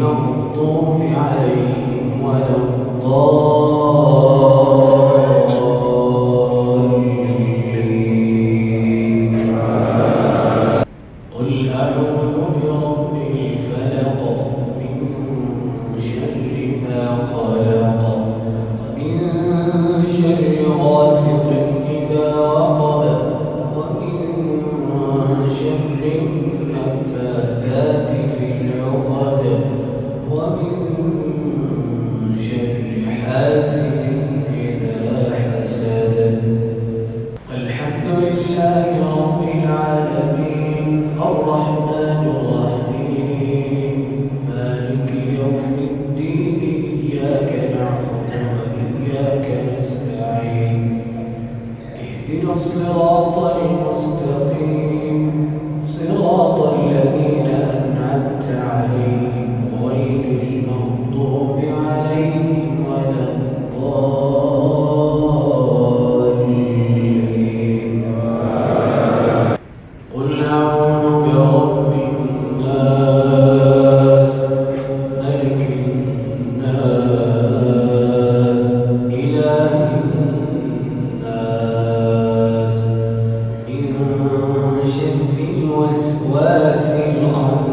المغضوب عليهم ولا الضالين. قل أعوذ برب الفلق من شر ما خلق ومن شر نستعين اهدنا الصراط المستقيم. الوسواس الخناس